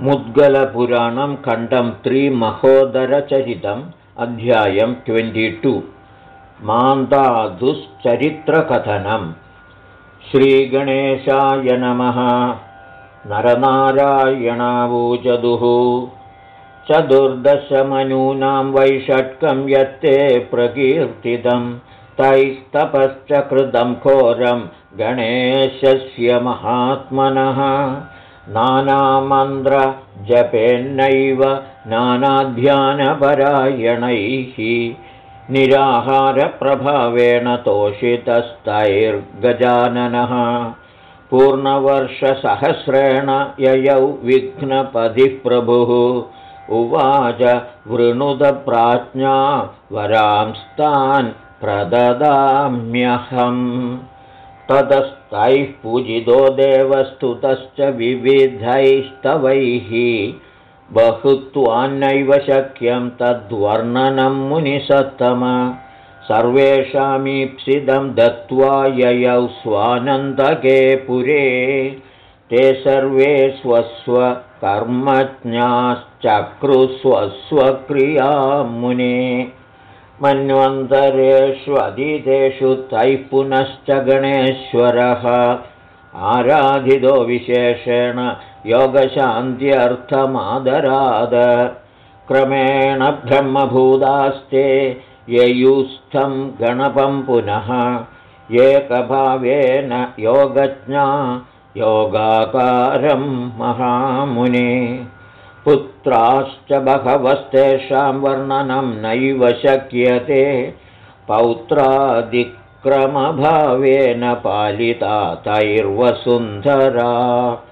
मुद्गलपुराणं खण्डं त्रिमहोदरचरितम् अध्यायं ट्वेण्टि मान्दादुश्चरित्रकथनम् श्रीगणेशाय नमः। नरनारायणावूचदुः। चतुर्दशमनूनां वैषट्कं यत्ते प्रकीर्तितं। तैस्तपश्च कृतं घोरं गणेशस्य महात्मनः नानामन्त्रजपेन्नैव नानाध्यानपरायणैः निराहारप्रभावेण तोषितस्तैर्गजाननः पूर्णवर्षसहस्रेण ययौ विघ्नपदिः प्रभुः उवाच वृणुदप्राज्ञा वरांस्तान् प्रददाम्यहम् ततस्तैः पूजितो देवस्तुतश्च विविधैस्तवैः। बहुत्वान्नैव शक्यं तद्वर्णनं मुनिसत्तम। सर्वेषामीप्सितं दत्त्वा ययौ स्वानन्दके पुरे ते सर्वे स्वस्वकर्मज्ञाश्चक्रुस्वस्वक्रिया मुने मन्वन्तरेष्वदितेषु तैः पुनश्च गणेश्वरः। आराधितो विशेषेण योगशान्त्यर्थमादराद क्रमेण ब्रह्मभूतास्ते ययुस्थं गणपं पुनः। एकभावेन योगज्ञा योगाकारं महामुने पुत्राश्च बहवस्तेषां वर्णनं नैव शक्यते। पौत्रादिक्रमभावेन पालिता तैर्वसुन्धरा।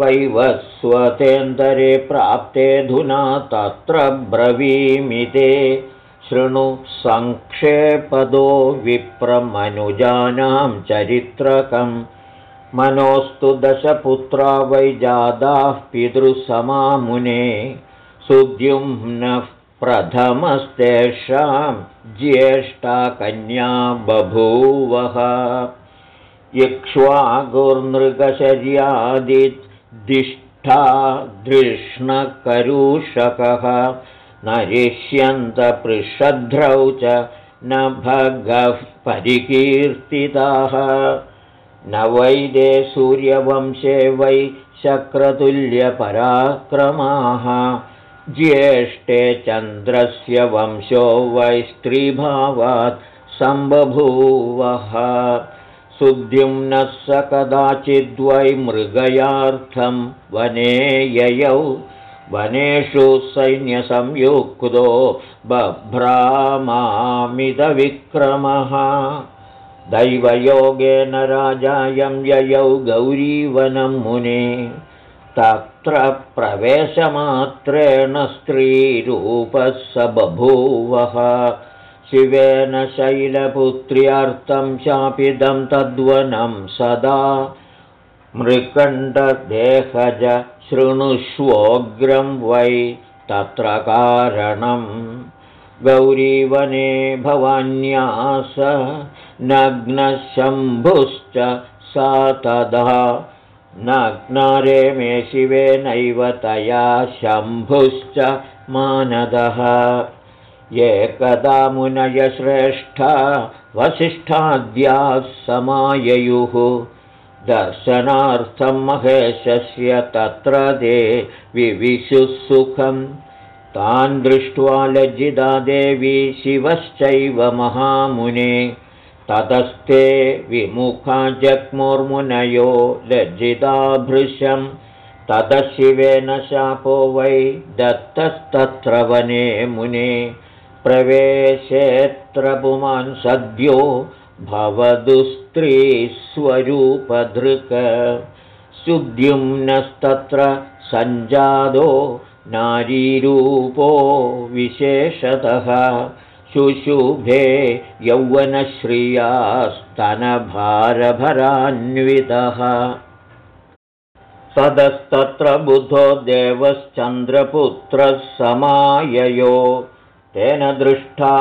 वैवस्वतेन्दरे प्राप्तेऽधुना तत्र ब्रवीमिते। शृणु सङ्क्षेपदो विप्रमनुजानां चरित्रकम् मनोस्तु दशपुत्रा वैजादाः पितृसमामुने सुद्युम्नः प्रथमस्तेषां ज्येष्ठा कन्या बभूवः। इक्ष्वागुर्नृगशर्यादिष्ठा धृष्णकरूषकः नरिष्यन्तपृषध्रौ च न भगः परिकीर्तिताः न वैदे सूर्यवंशे वै शक्रतुल्यपराक्रमाः। ज्येष्ठे चन्द्रस्य वंशो वै स्त्रीभावात् सम्बभूवः। सुद्युम्नः स कदाचिद्वै मृगयार्थं वने ययौ। वनेषु सैन्यसंयुक्तो बभ्रामामिदविक्रमः दैवयोगेन राजायं ययौ गौरीवनं मुने। तत्र प्रवेशमात्रेण स्त्रीरूपः स बभूवः। शिवेन शैलपुत्र्यार्थं शापिदं तद्वनं सदा। मृकण्डदेहज शृणुष्वोग्रं वै तत्र कारणम् गौरीवने भवान्यास नग्नशम्भुश्च सा तदा नग्नारे मे शिवेनैव तया शम्भुश्च मानदः। एकदा मुनयश्रेष्ठा वसिष्ठाद्याः समाययुः दर्शनार्थं महेशस्य तत्र ते विविशुः तान् दृष्ट्वा लज्जिता देवी शिवश्चैव महामुने। ततस्ते विमुखा जग्मुर्मुनयो लज्जिता भृशं ततः शिवेन शापो वै दत्तस्तत्र वने मुने। प्रवेशेऽत्र पुमान् सद्यो भवदुस्त्रीस्वरूपधृक सुद्युम्नस्तत्र सञ्जातो नारीरूपो विशेषतः शुशुभे यौवनश्रियास्तनभारभरान्वितः। सदस्तत्र बुधो देवश्चन्द्रपुत्रः समाययो तेन दृष्टा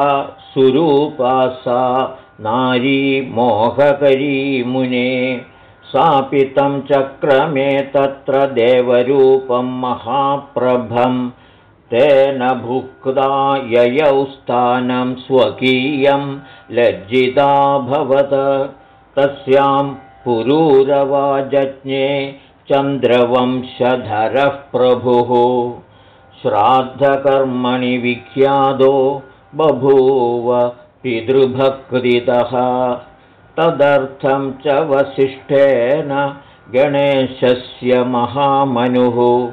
सुरूपा सा नारी मोहकरी मुने सापितं चक्रमे तत्र देवरूपं महाप्रभं तेन भुक्ता ययौ स्थानं स्वकीयं लज्जिताभवत् तस्यां पुरूरवाजज्ञे चन्द्रवंशधरः प्रभुः। श्राद्धकर्मणि विख्यातो बभूव पितृभक्तितः तदर्थं च वसिष्ठेन गणेशस्य महामनुः।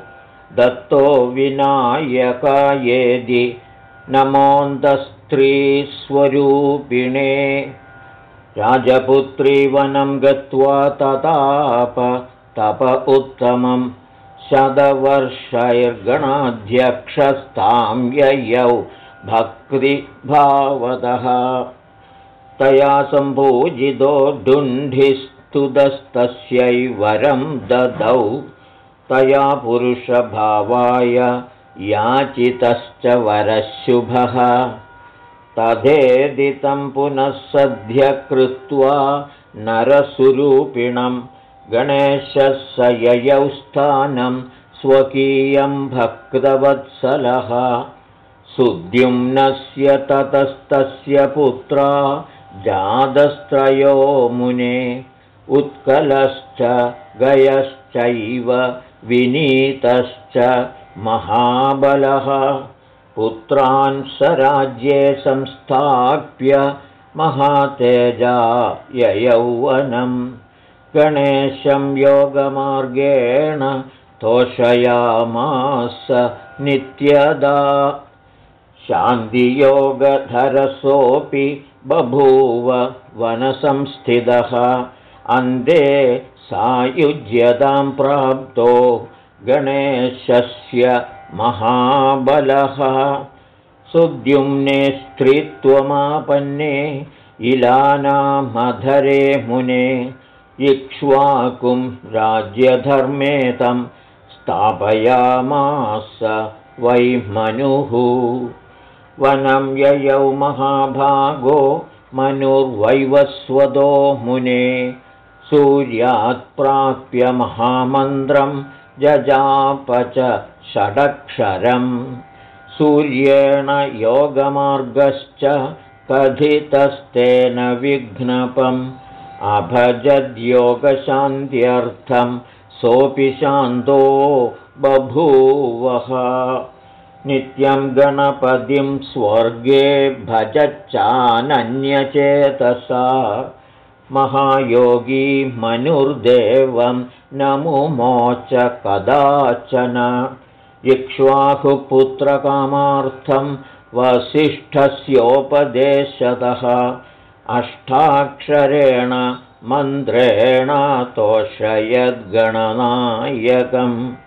दत्तो विनायकायेदि नमोऽन्तस्त्रीस्वरूपिणे। राजपुत्रीवनं गत्वा तताप तप उत्तमं। शतवर्षैर्गणाध्यक्षस्तां ययौ भक्तिभावतः तया सम्पूजितो डुण्ढिस्तुतस्तस्यै वरं ददौ। तया पुरुषभावाय याचितश्च वरशुभः। तथेदितं पुनः सद्य कृत्वा नरस्वरूपिणं गणेशः स ययौ स्थानं स्वकीयं भक्तवत्सलः। सुद्युम्नस्य ततस्तस्य पुत्रा जातस्त्रयो मुने उत्कलश्च गयश्चैव विनीतश्च महाबलः। पुत्रान् स राज्ये संस्थाप्य महातेजा ययौवनं। गणेशं योगमार्गेण तोषयामास नित्यदा शान्तियोगधरसोऽपि बभूव वनसंस्थितः। अन्ते सायुज्यतां प्राप्तो गणेशस्य महाबलः। सुद्युम्ने स्त्रीत्वमापन्ने इलानामधरे मुने इक्ष्वाकुं राज्यधर्मे तं स्थापयामास वैमनुः वनं ययौ महाभागो मनुर्वैवस्वतो मुने। सूर्यात्प्राप्य महामन्त्रं जजाप च षडक्षरम्। सूर्येण योगमार्गश्च कथितस्तेन विघ्नपम्। अभजद्योगशान्त्यर्थं सोऽपि शान्तो बभूवः नित्यं गणपतिं स्वर्गे भजच्चानन्यचेतसा महायोगी मनुर्देवं नमुमोच कदाचन। इक्ष्वाकुपुत्रकामार्थं वसिष्ठस्योपदेशतः। अष्टाक्षरेण मन्त्रेण तोषयद्गणनायकम्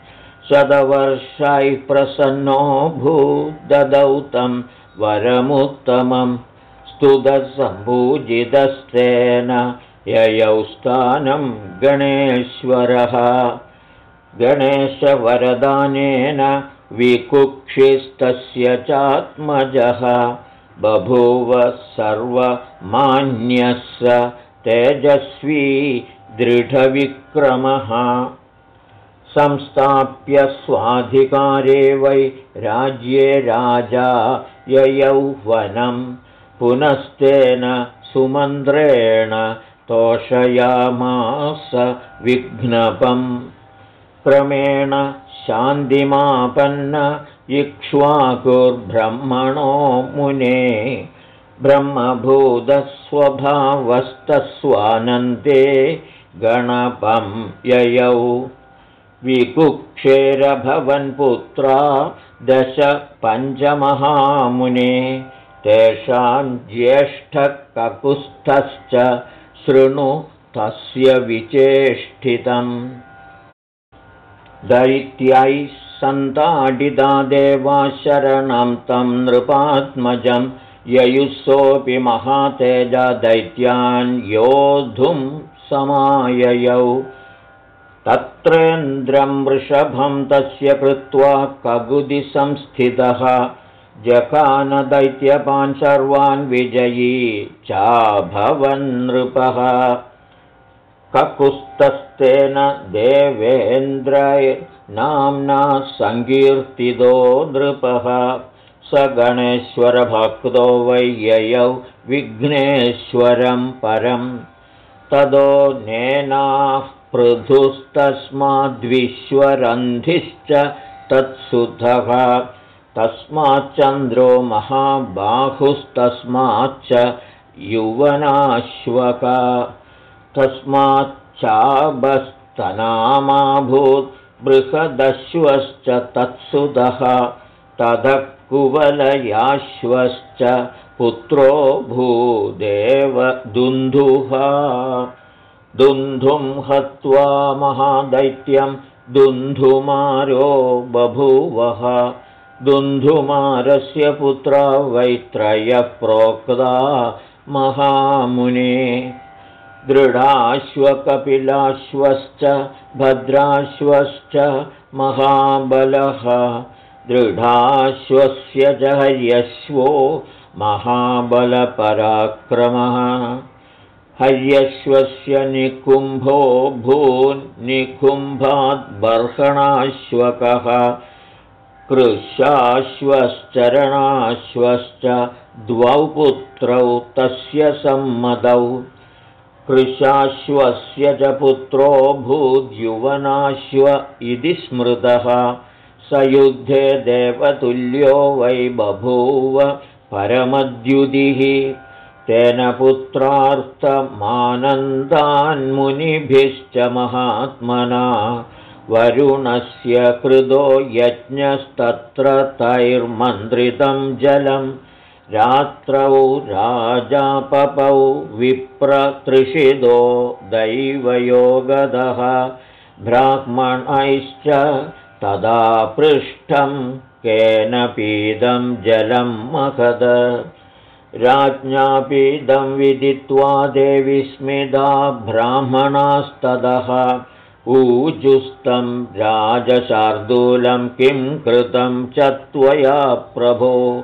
शतवर्षैः प्रसन्नो भूददौ तं वरमुत्तमं स्तुतसम्पूजितस्तेन ययौ स्थानं गणेश्वरः। गणेशवरदानेन विकुक्षिस्तस्य चात्मजः। बभूव सर्वमान्यस्य तेजस्वी दृढविक्रमः संस्थाप्य स्वाधिकारे वै राज्ये राजा ययौवनं। पुनस्तेन सुमन्त्रेण तोषयामास विघ्नपम्। क्रमेण शान्तिमापन्न इक्ष्वाकुर्ब्रह्मणो मुने। ब्रह्मभूतस्वभावस्तस्वानन्ते गणपं ययौ विकुक्षेरभवन्पुत्रा दश पञ्चमहामुने तेषां ज्येष्ठककुस्थश्च शृणु तस्य विचेष्टितम्। दैत्यैः सन्ताडिता देवा शरणं तं नृपात्मजं ययुःसोऽपि महातेजा दैत्यान् योद्धुं समाययौ तत्रेन्द्रं वृषभं तस्य कृत्वा कगुदिसंस्थितः ककुस्तस्तेन देवेन्द्रैर्नाम्ना सङ्कीर्तितो नृपः। स गणेश्वरभक्तो वै ययौ विघ्नेश्वरं परं तदो नेनाः पृथुस्तस्माद्विश्वरन्धिश्च तत्सुधः। तस्माच्चन्द्रो महाबाहुस्तस्माच्च युवनाश्वक तस्माच्चाबस्तनामाभूत् बृहदश्वश्च तत्सुदः ततः कुवलयाश्वश्च पुत्रो भूदेव दुन्धुः दुन्धुं हत्वा महादैत्यं दुन्धुमारो बभूवः। दुन्धुमारस्य पुत्रा वैत्रयः प्रोक्ता महामुने। दृढाश्वकपिलाश्वश्च भद्राश्वश्च महाबलः। दृढाश्वस्य च हर्यश्वो महाबलपराक्रमः हर्यश्वस्य निकुम्भो भून्निकुम्भाद्बर्हणाश्वकः कृशाश्वश्चरणाश्वश्च द्वौ पुत्रौ तस्य सम्मतौ कृशाश्वस्य च पुत्रो भूद्युवनाश्व इति स्मृतः। स युद्धे देवतुल्यो वै बभूव परमद्युदिः तेन पुत्रार्थमानन्दान्मुनिभिश्च महात्मना वरुणस्य कृदो यज्ञस्तत्र तैर्मन्त्रितं जलम् रात्रौ राजापपौ विप्रतृषिदो दैवयोगदः। ब्राह्मणैश्च तदा पृष्ठं केन पीदं जलं महद राज्ञापीदं विदित्वा देविस्मिदा ब्राह्मणास्तदः। ऊजुस्तं राजशार्दूलं किं कृतं च त्वया प्रभो।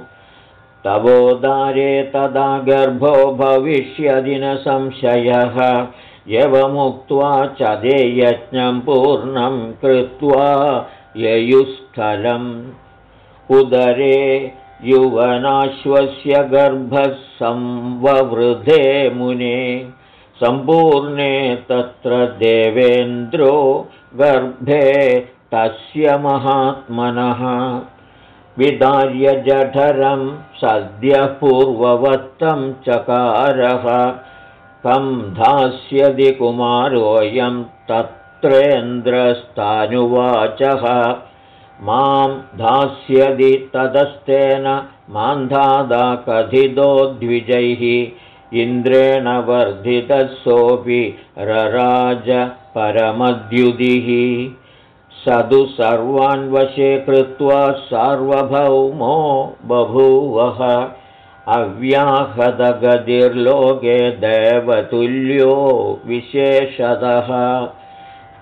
तवोदारे तदा गर्भो भविष्यदिनसंशयः। यवमुक्त्वा च देयज्ञं पूर्णं कृत्वा ययुस्थलम् उदरे युवनाश्वस्य गर्भः संववृधे मुने। सम्पूर्णे तत्र देवेन्द्रो गर्भे तस्य महात्मनः। विदार्य जठरं सद्यः पूर्ववत्तं चकारः। कं धास्यदि कुमारोऽयं तत्रेन्द्रस्तानुवाचः मां धास्यदि मान्धादा कथितो द्विजैः इन्द्रेण वर्धितः सोऽपि रराज परमद्युदिः। सदु सर्वान् वशे कृत्वा सार्वभौमो बभूवः अव्याहदगतिर्लोके देवतुल्यो विशेषतः।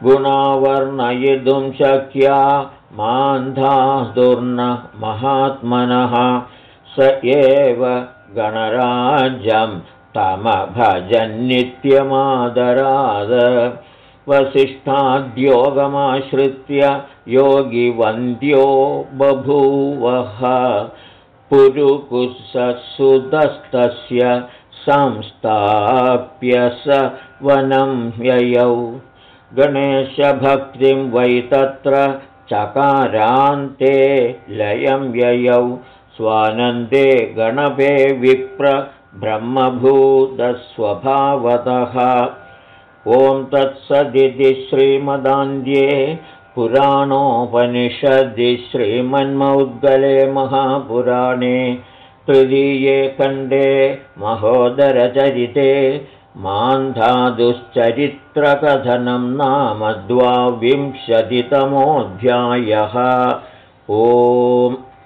गुणावर्णयितुं शक्या मान्धादुर्न महात्मनः स एव गणराज्यं तमभजन्नित्यमादराद। वसिष्ठाद्योगमाश्रित्य योगिवन्द्यो बभूवः। पुरुकुसुतस्तस्य संस्थाप्य स वनं ययौ गणेशभक्तिं वै तत्र चकारान्ते लयं ययौ स्वानन्दे गणपे विप्र ब्रह्मभूतस्वभावतः। ॐ तत्सदिति श्रीमदान्ध्ये पुराणोपनिषदि श्रीमन्मौद्गले महापुराणे तृतीये खण्डे महोदरचरिते मान्धादुश्चरित्रकथनं नाम द्वाविंशतितमोऽध्यायः। ओम्